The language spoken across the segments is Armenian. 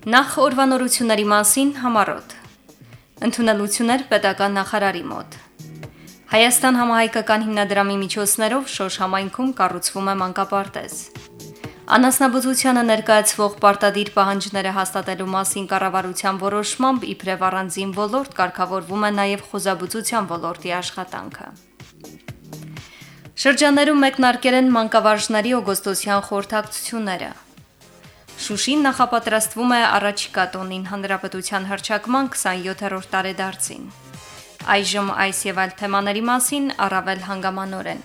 Նախ օրվանորությունների մասին համարոտ։ Ընդունելություններ պետական նախարարի մոտ։ Հայաստան համահայկական հիմնադրամի միջոցներով Շոշ համայնքում կառուցվում է մանկապարտեզ։ Անասնաբուծությանը ներկայացվող պարտադիր պահանջները հաստատելու մասին կառավարության որոշմամբ իբրև առանձին ոլորտ կարգավորվում է նաև խոզաբուծության ոլորտի աշխատանքը։ Շրջաներում մեկնարկել են մանկավարժների օգոստոսյան խորհրդակցությունները։ Շուշին նախապատրաստվում է առաջիկա տոնին հանրապետության հրճակման 27-րդ տարեդարձին։ Այժմ այս եւ այլ թեմաների մասին առավել հանգամանորեն։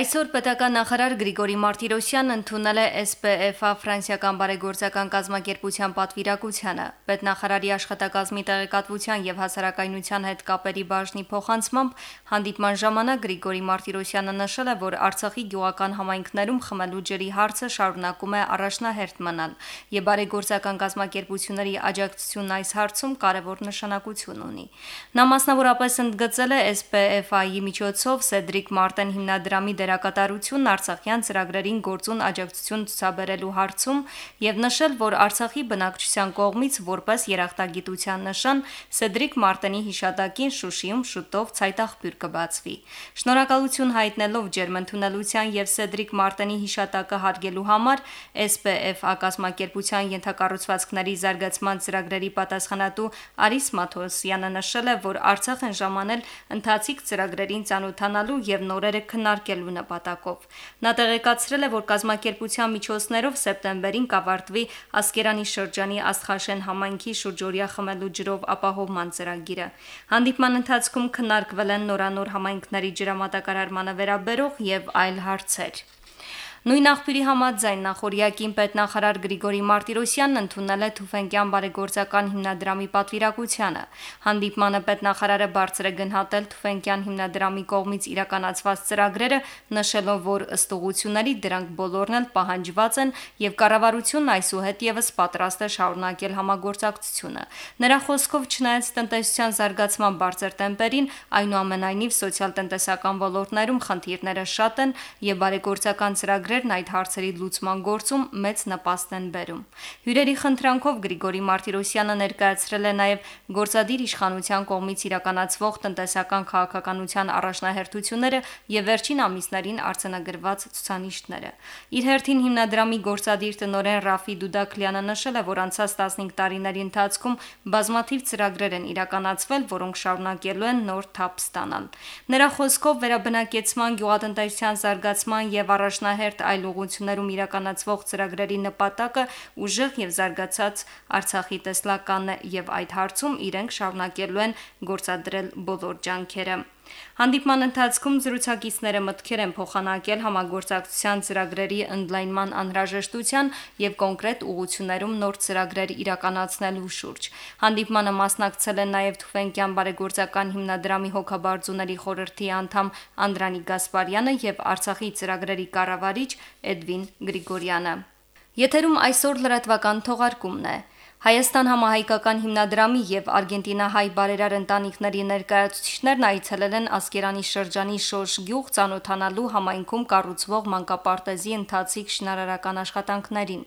Այսօր պետական նախարար Գրիգորի Մարտիրոսյանն ընդունել է SPF-ը ֆրանսիական բարեգործական կազմակերպության պատվիրակությանը։ Պետնախարարի աշխատակազմի տեղեկատվության եւ հասարակայնության հետ կապերի բաժնի փոխանցմամբ հանդիպման ժամանակ Գրիգորի Մարտիրոսյանը նշել է, որ Արցախի գյուղական համայնքներում խմելու ջրի հարցը շարունակում է առաջնահերթ մնալ, եւ բարեգործական կազմակերպությունների աջակցությունն այս հարցում կարևոր նշանակություն ունի։ Նա մասնավորապես ընդգծել է SPF-ի միջոցով Սեդրիկ Մարտեն հիմնադրամի դերակատարությունն Արցախյան ծրագրերին գործուն աջակցություն ցուցաբերելու հարցում եւ նշել, որ Արցախի բնակչության կողմից որպես երախտագիտության նշան Սեդրիկ Մարտենի հիշատակին Շուշիում շուտով ցայտաղբյուր կբացվի։ Շնորհակալություն հայտնելով ջերմընդունելության եւ Սեդրիկ Մարտենի հիշատակը հարգելու համար SPF ակազմակերպության ենթակառուցվածքների զարգացման ծրագրերի պատասխանատու Արիս Մաթոսյանը նշել է, որ Արցախ են ժամանել ընթացիկ ծրագրերին ծանոթանալու եւ նորերը քննարկելու ստեղծելու նպատակով։ Նա տեղեկացրել է, որ կազմակերպության միջոցներով սեպտեմբերին կավարտվի Ասկերանի շրջանի Աստխաշեն համայնքի շուրջօրյա խմելու ջրով ապահովման ծրագիրը։ Հանդիպման ընթացքում քննարկվել են նորանոր համայնքների ջրամատակարարմանը վերաբերող եւ այլ հարցեր։ Նույն աղբյուրի համաձայն նախորյակին պետնախարար Գրիգորի Մարտիրոսյանն ընդունել է Թուֆենկյան բարեգործական հիմնադրամի պատվիրակությանը։ Հանդիպմանը պետնախարարը բարձր է գնահատել Թուֆենկյան հիմնադրամի կողմից իրականացված ծրագրերը, նշելով, որ ըստ ուղությունների դրանք բոլորն էլ պահանջված են եւ կառավարությունն այսուհետ եւս պատրաստ է շարունակել համագործակցությունը։ Նրա խոսքով չնայած տնտեսության զարգացման բարձր տեմպերին, այնուամենայնիվ սոցիալ-տնտեսական ոլորտներում խնդիրները շատ են եւ բարեգործական ծրագրերը ծրագրերն այդ հարցերի լուծման գործում մեծ նպաստ են բերում։ Հյուրերի խնդրանքով Գրիգորի Մարտիրոսյանը ներկայացրել է նաև գործադիր իշխանության կողմից իրականացվող տնտեսական քաղաքականության առաջնահերթությունները եւ վերջին ամիսներին արձանագրված ցուցանիշները։ Իր հերթին հիմնադրամի գործադիր տնօրեն Ռաֆի Դուդակլյանը նշել է, որ անցած 15 տարիների ընթացքում բազմաթիվ ծրագրեր են իրականացվել, որոնք շարունակելու են նոր թափ ստանալ։ Նրա խոսքով վերաբնակեցման, գյուղատնտեսության զարգացման եւ առաջնահերթ ոլորտ այլ ուղություններում իրականացվող ծրագրերի նպատակը ուժեղ եւ զարգացած Արցախի տեսլականն է եւ այդ հարցում իրենք շարունակելու են գործադրել բոլոր ջանքերը։ Հանդիպման ընթացքում զրուցակիցները մտքեր են փոխանակել համագործակցության ծրագրերի ընդլայնման անհրաժեշտության եւ կոնկրետ ուղղություններում նոր ծրագրեր իրականացնելու շուրջ։ Հանդիպմանը մասնակցել են նաեւ Թուվենկյան բարեգործական հիմնադրամի հոգաբարձուների խորհրդի անդամ Անդրանիկ Գասպարյանը եւ Արցախի ծրագրերի կառավարիչ Էդվին Գրիգորյանը։ Եթերում այսօր լրատվական թողարկումն է։ Հայաստան համահայկական հիմնադրամի եւ Արգենտինահայ բարերար ընտանիքների ներկայացուցիչներն այցելել են Ասկերանի շրջանի Շոշ գյուղ ցանոթանալու համայնքում կառուցվող մանկապարտեզի ընթացիկ շինարարական աշխատանքներին։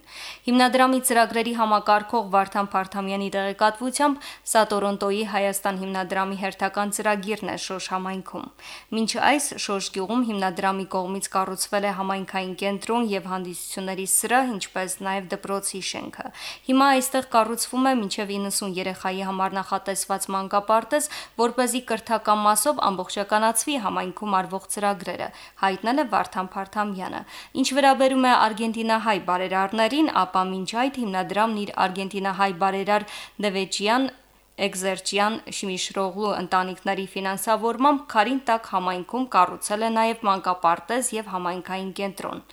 Հիմնադրամի ծրագրերի համակարգող Վարդան Փարթամյանի տեղեկատվությամբ սա Տորոնտոյի Հայաստան հիմնադրամի հերթական ծրագիրն է Շոշ համայնքում։ Մինչ այս Շոշ գյուղում հիմնադրամի կողմից կառուցվել է համայնքային կենտրոն եւ հանդիսությունների սրահ, ինչպես նաեւ դպրոցի շենքը։ Հիմա այստեղ կառուցվում է մինչև 90 երեխայի համար նախատեսված մանկապարտեզ, որ เป զի կրթական մասով ամբողջականացվի համայնքում արվող ծրագրերը, հայտնել է Վարդան Փարթամյանը։ Ինչ վերաբերում է Արգենտինահայ բարերարներին, ապա մինչ այդ հիմնադրամն իր Արգենտինահայ բարերար Դևեջյան Էգզերճյան Շմիշրողլու ընտանիքների ֆինանսավորմամբ Քարինտակ համայնքում կառուցել է նաև մանկապարտեզ եւ համայնքային կենտրոն։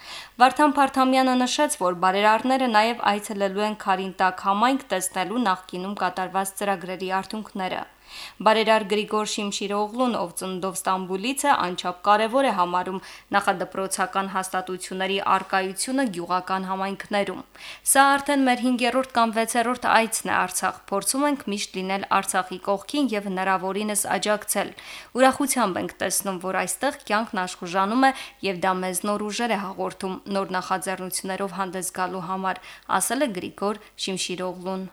Վարդան Փարթամյանը նշեց, որ բարերարները նաև այցելելու են Քարինտակ համայնք տեսնելու նախկինում կատարված ծրագրերի արդյունքները։ Բարերար Գրիգոր Շիմշիրօղլուն, ով ծննդով Ստամբուլից է, անչափ կարևոր է համարում նախադպրոցական հաստատությունների արկայությունը գյուղական համայնքներում։ Սա արդեն մեր 5-րդ կամ 6-րդ այցն է Արցախ։ Փորձում ենք միշտ լինել Արցախի կողքին եւ հնարավորինս աջակցել։ Ուրախությամբ ենք տեսնում, որ այստեղ կյանքն աշխուժանում է եւ դա մեզ նոր ուժեր է հաղորդում նոր նախաձեռնություններով հանդես գալու համար, ասել է Գրիգոր Շիմշիրօղլուն։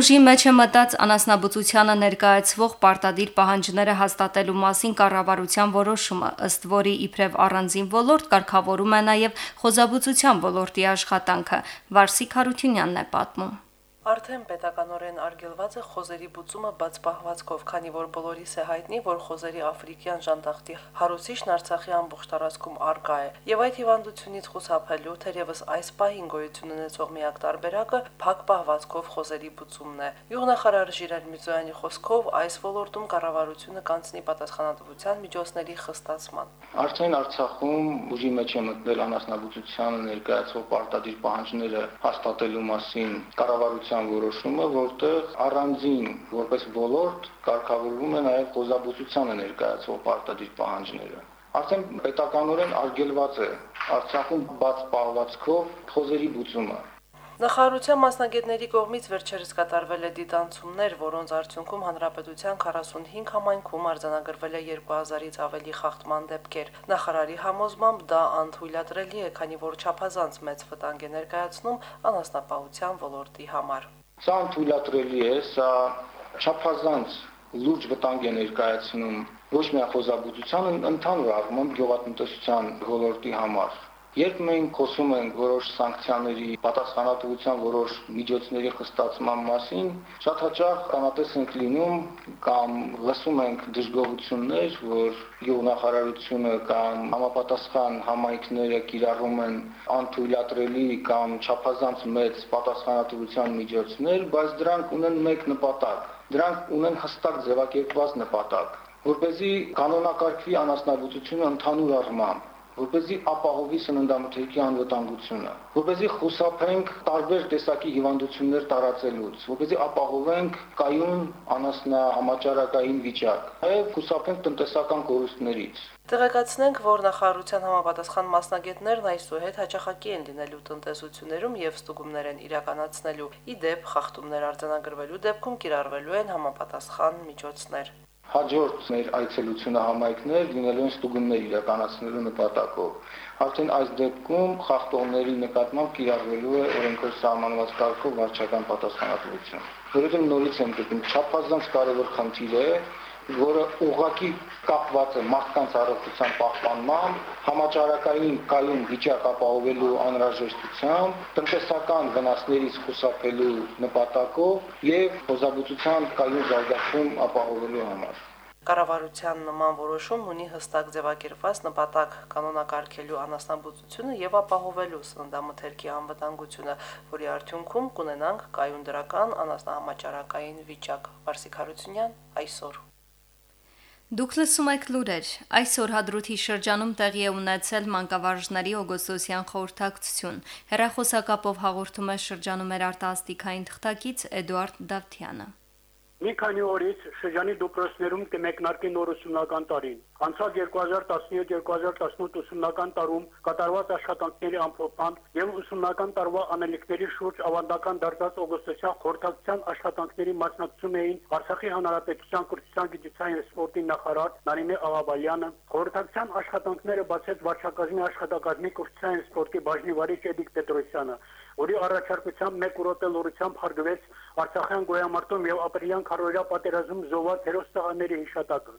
Ուժի մեջ է մտած անասնաբուծությանը ներկայացվող պարտադիր պահանջները հաստատելու մասին կառավարության որոշումը, ըստ որի իբրև առանձին ոլորտ կարգավորում է նաև խոզաբուծության ոլորտի աշխատանքը։ Վարսիկ Հարությունյանն է պատմում։ Արդեն պետականորեն արգելված է խոզերի բուծումը բաց պահվածքով, քանի որ բոլորիս է հայտնի, որ խոզերի աֆրիկյան ժանդախտի հարուցիչն Արցախի ամբողջ տարածքում արկա է, եւ այդ հիվանդությունից խուսափելու թերևս այս պահին գոյություն ունեցող միակ տարբերակը փակ պահվածքով խոզերի բուծումն է։ Յուղնախարար Ժիրայր Միծոյանի խոսքով այս ոլորտում կառավարությունը կանցնի պատասխանատվության միջոցների խստացման։ Արդեն Արցախում ուժի մեջ է մտնել անասնաբուծությանը ներկայացվող պարտադիր պահանջները հաստատելու մասին կառավարության կառավարության որոշումը, որտեղ առանձին որպես ոլորտ կարգավորվում է նաև խոզաբուծությանը ներկայացվող պարտադիր պահանջները։ Արդեն պետականորեն արգելված է Արցախում բաց պահվածքով խոզերի բուծումը։ Նախարարության մասնագետների կողմից վերջերս կատարվել է դիտանցումներ, որոնց արդյունքում հանրապետության 45 համայնքում արձանագրվել է 2000-ից ավելի խախտման դեպքեր։ Նախարարի համոզմամբ դա անթույլատրելի է, քանի որ չափազանց մեծ վտանգ է ներկայացնում անասնապահության ոլորտի համար։ Սա անթույլատրելի է, սա չափազանց լուրջ վտանգ է ներկայացնում ոչ միայն խոզաբուծության, ընդհանուր առմամբ գյուղատնտեսության ոլորտի համար Երբ մենք խոսում ենք որոշ սանկցիաների, պատասխանատվության որոշ միջոցների խստացման մասին, շատ հաճախ կանատես ենք լինում կամ լսում ենք դժգոհություններ, որ գյուղնախարարությունը կամ համապատասխան համայնքները կիրառում են անթույլատրելի կամ չափազանց մեծ պատասխանատվության միջոցներ, բայց դրանք ունեն մեկ նպատակ։ Դրանք ունեն հստակ ձևակերպված նպատակ, որպեսզի կանոնակարգվի անասնաբուծությունը ընդհանուր առմամբ որպեսզի ապահովի սննդամթերքի անվտանգությունը, որպեսզի խուսափենք տարբեր տեսակի հիվանդություններ տարածելուց, որպեսզի ապահովենք կայուն անասնա համաճարակային վիճակ, նաև խուսափենք տնտեսական կորուստներից։ Տեղեկացնենք, որ նախարարության համապատասխան մասնագետներն այսուհետ հաճախակի են լինելու տնտեսություններում եւ ստուգումներ են իրականացնելու։ Ի դեպ, խախտումներ արձանագրվելու դեպքում կիրառվելու են համապատասխան միջոցներ հաջորդ մեր այցելությունը համայնքներ լինելու են ստուգումներ իրականացնելու նպատակով։ Արդեն այս դեպքում խախտողների նկատմամբ կիրառվելու է օրենքով սահմանված կարգով վարչական պատասխանատվություն։ Որովհետև նորից եմ դեպքում չափազանց կարևոր խնդիր է, որը ուղղակի կապված է մարդկանց առողջության պահպանման, համաճարակային կայուն վիճակ ապահովելու անհրաժեշտությամբ, տնտեսական վնասներից խուսափելու նպատակով եւ խոզաբուծության կայուն զարգացում ապահովելու համար։ Կառավարության նման որոշում ունի հստակ ձևակերպված նպատակ կանոնակարգելու անասնաբուծությունը եւ ապահովելու սննդամթերքի անվտանգությունը, որի արդյունքում կունենանք կայուն դրական անասնահամաճարակային վիճակ։ Վարսիկ Հարությունյան այսօր Դուք լսում եք լուրեր։ Այսօր հադրութի շրջանում տեղի է ունեցել մանկավարժների օգոստոսյան խորհրդակցություն։ Հերախոսակապով հաղորդում է շրջանում մեր արտասթիկային թղթակից Էդուարդ Դավթյանը։ Մի քանի օրից շրջանի դպրոցներում կմեկնարկի նոր ուսումնական տարին։ Անցած 2017-2018 ուսումնական տարում կատարված աշխատանքների ամփոփման եւ ուսումնական տարվա անելիքների շուրջ ավանդական դարձած օգոստոսյան խորհրդակցության աշխատանքների մասնակցում էին Արցախի Հանրապետության կրթության, գիտության եւ սպորտի նախարար Նարինե Աղաբալյանը, խորհրդակցության աշխատանքները բացեց վարչակազմի աշխատակազմի կրթության եւ սպորտի բաժնի վարիչ Էդիկ Պետրոսյանը, որի առաջարկությամբ մեկ ուրոպե լուրությամբ հարգվեց Արցախյան գոյամարտում եւ ապրիլյան քարորիա պատերազմում զոհված հերոս տղաների հիշատակը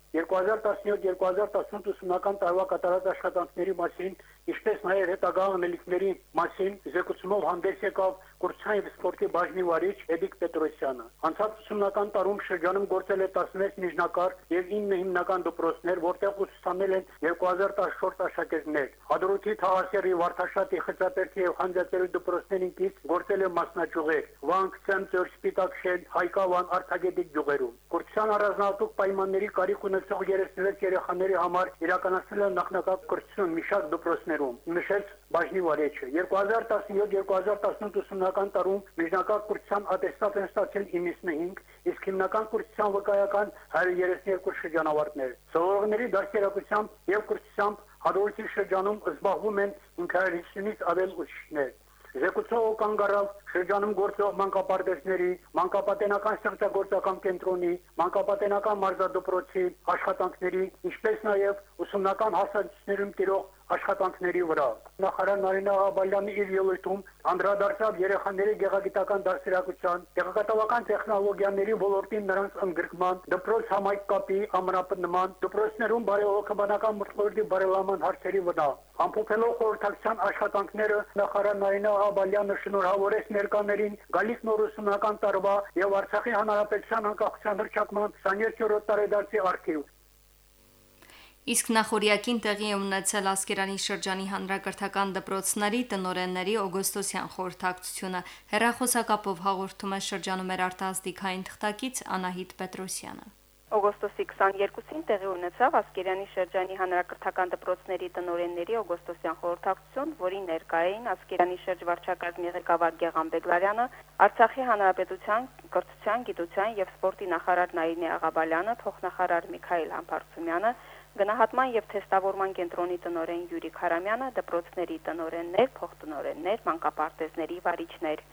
2017-2018 ուսումնական տարվա կատարած աշխատանքների մասին ինչպես նաեւ հետագա անելիքների մասին զեկուցումով հանդես եկավ կուրսային եւ սպորտի բաժնի վարիչ Էդիկ Պետրոսյանը անցած ուսումնական տարում շրջանում գործել է 16 միջնակարգ եւ 9 հիմնական դպրոցներ որտեղ ուսուցանել են 2014 աշակերտներ Հադրութի Թաղասերի Վարդաշատի Խճապերքի եւ Խանձատերի դպրոցներին կից գործել է մասնաճյուղեր Վանք, Ցեմծոր, Սպիտակ շեն, Հայկավան, Արթագետիկ գյուղերում։ Կրթության առանձնահատուկ պայմանների կարիք ունեցող 36 երեխաների համար իրականացնել են նախնական կրթություն մի շարք դպրոցներում, նշեց բաժնի վարիչը։ 2017-2018 ուսումնական տարում միջնակարգ կուրսության ատեստատ են ստացել 95, իսկ հիմնական կուրսության վկայական 132 շրջանավարտներ։ Սովորողների դաստիարակությամբ եւ կուրսությամբ հաջորդի շրջանում զբաղվում են 550-ից ավել ուսուցիչներ։ Զեկուցող կանգարավ շրջանում գործող մանկապարտեզների, մանկապատենական ստեղծագործական կենտրոնի, մանկապատենական մարզադպրոցի աշխատանքների, ինչպես նաև ուսումնական հաստատություններում տիրող աշխատանքների վրա։ Նախարար Նարինե Ղաբալյանի իր ելույթում անդրադարձավ երեխաների գեղագիտական դաստիարակության, տեղեկատվական տեխնոլոգիաների ոլորտին նրանց ընդգրկման, դպրոց համայնք կապի ամրապնդման, դպրոցներում բարեհոգեբանական մրցույթի բարելավման հարցերի վրա։ Ամփոփելով խորհրդակցության աշխատանքները նախարար Նարինե Ղաբալյանը շնորհավորեց ներկաներին գալիք նոր ուսումնական տարվա եւ Արցախի հանրապետության անկախության հռչակման 27-րդ տարեդարձի արխիվ Իսկ նախորյակին տեղի է ունեցել Ասկերանի շրջանի հանրակրթական դպրոցների տնորենների օգոստոսյան խորհրդակցությունը։ Հերախոսակապով հաղորդում է շրջանում մեր արտահասթիկային թղթակից Անահիտ Պետրոսյանը։ Օգոստոսի 22-ին տեղի ունեցավ Ասկերյանի շրջանի հանրակրթական դպրոցների տնօրենների օգոստոսյան խորհրդակցություն, որի ներկայ էին Ասկերյանի շրջվարչակազմի ղեկավար Գեգամ Բեգլարյանը, Արցախի հանրապետության կրթության, գիտության եւ սպորտի նախարար Նայինե Աղաբալյանը, փոխնախարար Միքայել Համբարձումյանը, Գնահատման եւ թեստավորման կենտրոնի տնօրեն Յուրի Խարամյանը, դպրոցների տնօրեններ, փոխտնօրեններ, մանկապարտեզների վարիչներ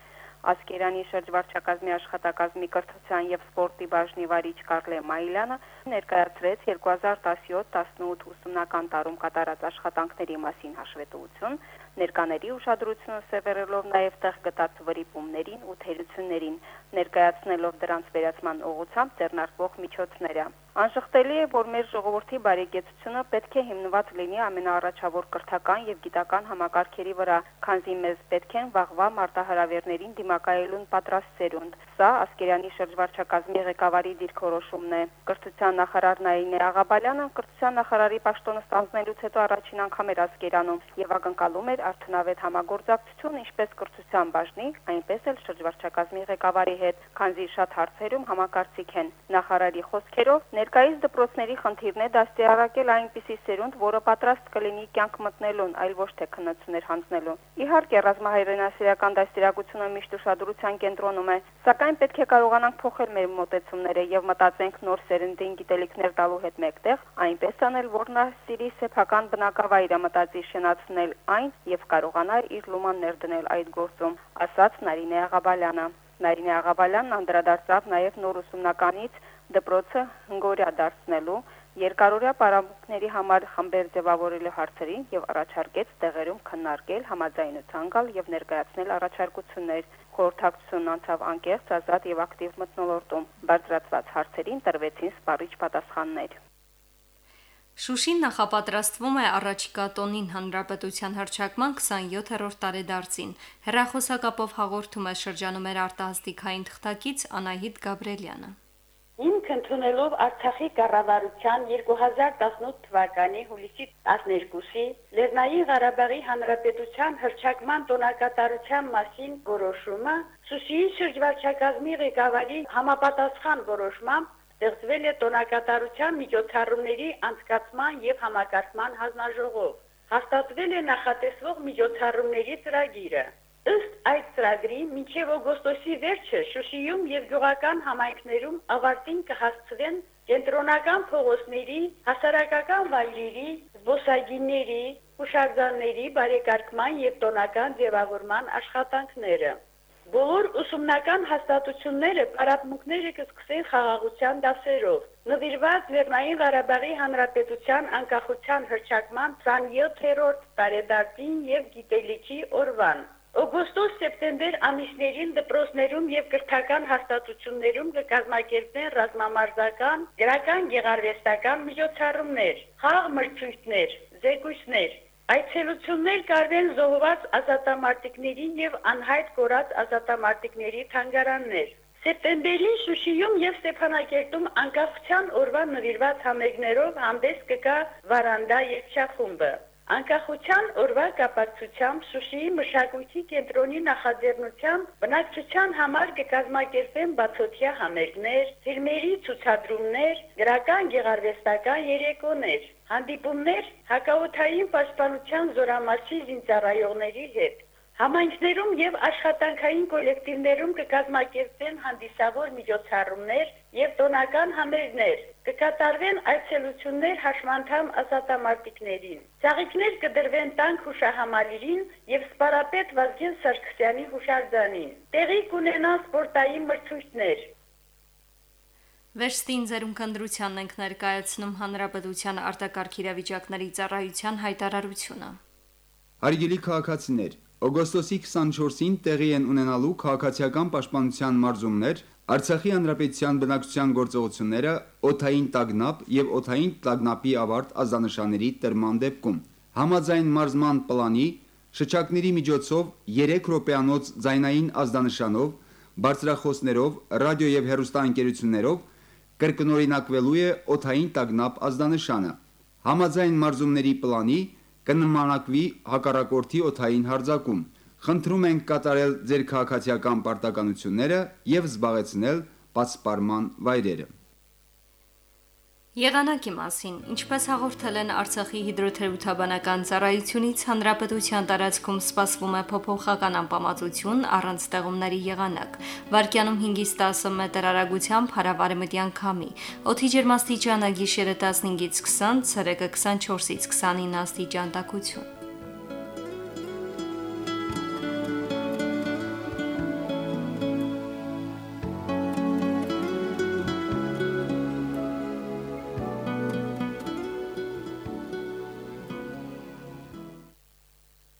Ասկերանի շրջվարչակազմի աշխատակազմի կրթության եւ սպորտի բաժնի վարիչ Կարլե Մայլյանը ներկայացրեց 2017-18 ուսումնական տարում կատարած աշխատանքների մասին հաշվետվություն, ներկաների ուշադրությունը սևեռելով նաև տեղ գտած վրիպումներին ու թերություններին, ներկայացնելով դրանց վերացման ուղղությամբ ձեռնարկվող միջոցները։ Անշղթելի է, որ մեր ժողովրդի բարեկեցությունը պետք է հիմնված լինի ամենաառաջավոր կրթական եւ գիտական համակարգերի վրա, քանզի մեզ պետք են վաղվա մարտահրավերներին դիմակայելուն պատրաստ սերունդ։ Սա Ասկերյանի շրջվարչակազմի ղեկավարի դիրքորոշումն է։ Կրթության նախարար Նայինե Աղաբալյանը կրթության նախարարի պաշտոնը ստանձնելուց հետո առաջին անգամ էր Ասկերանում եւ ակնկալում էր արդյունավետ համագործակցություն ինչպես կրթության բաժնի, այնպես էլ շրջվարչակազմի ղեկավարի հետ, քանզի շատ հարցերում համակարծիք են։ Նախարարի խոսքերով Ներկայիս դպրոցների խնդիրն է դաստիարակել այնպիսի սերունդ, որը պատրաստ կլինի կյանք մտնելուն, այլ ոչ թե քննություններ հանձնելուն։ Իհարկե, ռազմահայրենասիրական դաստիարակությունը միշտ ուշադրության կենտրոնում է, սակայն պետք է կարողանանք փոխել մեր մոտեցումները եւ մտածենք նոր սերնդին գիտելիքներ տալու հետ մեկտեղ, այնպես անել, որ նա սիրի սեփական բնակավայրը մտածի շնացնել այն եւ կարողանա իր լուման ներդնել այդ գործում, ասաց Նարինե Աղաբալյանը։ Նարինե Աղաբալյանն անդրադարձավ նաև նոր ուսումնականից դպրոցը հնգորյա դարձնելու երկարօրյա պարապմունքների համար խմբեր ձևավորելու հարցերին եւ առաջարկեց տեղերում քննարկել համաձայնության գալ եւ ներկայացնել առաջարկություններ խորհրդակցությունն անցավ անկեղծ ազատ եւ ակտիվ մտնոլորտում բարձրացված հարցերին տրվեցին սպառիչ պատասխաններ Շուշին նախապատրաստվում է առաջիկա տոնին հանրապետության հրճակման 27-րդ տարեդարձին։ Հերախոսակապով հաղորդում է շրջանում մեր արտահասթիկային թղթակից Անահիտ Գաբրելյանը։ Հիմք ընդունելով Արցախի կառավարության 2018 թվականի հուլիսի 12-ի Լեռնային Ղարաբաղի Հանրապետության հրճակման տոնակատարության մասին որոշումը Սուսիի շրջվարչակազմի ղեկավարի համապատասխան որոշմամբ ստեղծվել է տոնակատարության միջոցառումների անցկացման եւ համակարգման հանձնաժողով։ Հաստատվել է նախատեսվող միջոցառումների ծրագիրը։ Ըստ այդ ծրագրի, մինչև օգոստոսի վերջը Շուշիում եւ գյուղական համայնքներում ավարտին կհասցվեն կենտրոնական փողոցների, հասարակական վայրերի, զբոսայգիների, հուշարձանների բարեկարգման եւ տոնական ձևավորման աշխատանքները։ Բոլոր ուսումնական հաստատությունները պարապմունքները կսկսեն խաղաղության դասերով։ Նվիրված Լեռնային Ղարաբաղի Հանրապետության անկախության հռչակման 27-րդ տարեդարձին եւ գիտելիքի օրվան։ Օգոստոս-սեպտեմբեր ամիսներին դպրոցներում եւ կրթական հաստատություններում կկազմակերպվեն ռազմամարզական, գրական, գեղարվեստական միջոցառումներ, խաղ մրցույթներ, զեկույցներ, Այցելություններ կարվեն զոհված ազատամարտիկներին եւ անհայտ կորած ազատամարտիկների թանգարաններ։ Սեպտեմբերին Շուշիում եւ Ստեփանակերտում անկախության օրվա նվիրված համերգներով հանդես կգա Վարանդա երգչախումբը։ Անկախության օրվա կապակցությամբ Շուշիի մշակույթի կենտրոնի նախաձեռնությամբ բնակչության համար կկազմակերպեն բացօթյա համերգներ, ֆիլմերի ցուցադրումներ, գրական գեղարվեստական երեկոներ, հանդիպումներ հակաօթային պաշտպանության զորամասի զինծառայողների հետ։ Համայնքներում եւ աշխատանքային կոլեկտիվներում կկազմակերպվեն հանդիսավոր միջոցառումներ եւ տոնական համերգներ, կկատարվեն այցելություններ հաշմանդամ ազատամարտիկներին։ Ծաղիկներ կդրվեն տանք հուշահամալիրին եւ սպարապետ Վազգեն Սարգսյանի հուշարձանին։ Տեղի կունենան սպորտային մրցույթներ, Վերստին ձերուն կնդրությանն ենք ներկայացնում Հանրապետության արտակարգ իրավիճակների ծառայության հայտարարությունը։ Հարգելի քաղաքացիներ, Օգոստոսի 24-ին տեղի են ունենալու քաղաքացիական պաշտպանության մարզումներ Արցախի հանրապետության բնակչության գործողությունները օթային տագնապ եւ օթային տագնապի ավարտ ազանշանների տրման դեպքում։ Համաձայն մարզման պլանի շչակների միջոցով 3 րոպեանոց ձայնային ազդանշանով, բարձրախոսներով, ռադիո եւ հեռուստաընկերություններով կրկնօրինակվելու է օթային տագնապ ազդանշանը։ Համաձայն մարզումների պլանի կնմանակվի հակառակորդի օթային հարձակում։ Խնդրում ենք կատարել ձեր քաղաքացիական պարտականությունները եւ զբաղեցնել պատսպարման վայրերը։ Եղանակի մասին, ինչպես հաղորդել են Արցախի հիդրոթերապևտաբանական ծառայությունից, հանրապետության տարածքում սպասվում է փոփոխական անբավարարություն առանց ստեղումների եղանակ։ Վարկյանում 5-ից 10 մետր արագությամբ հարավարեմտյան քամի։ Օդի ջերմաստիճանը գիշերը 15-ից 20, ցերեկը 24-ից 29 աստիճան տաքություն։